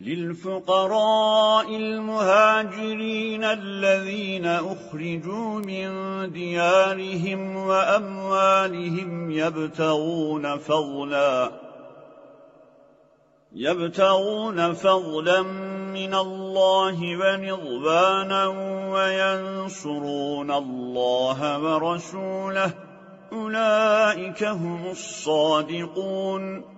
للفقراء المهاجرين الذين أخرجوا من ديارهم وأموالهم يبتغون فضلا يبتغون فضلا من الله ونضبانا وينصرون الله ورسوله. أولئك هم الصادقون.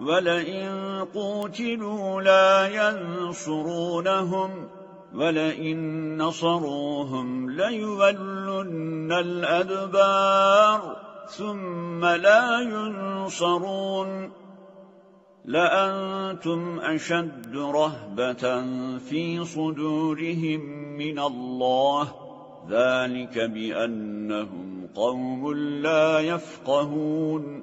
ولئن قوتلوا لا ينصرونهم ولئن نصروهم ليولن الأدبار ثم لا ينصرون. لأنتم أشد رهبة في صدورهم من الله ذلك بأنهم قوم لا يفقهون.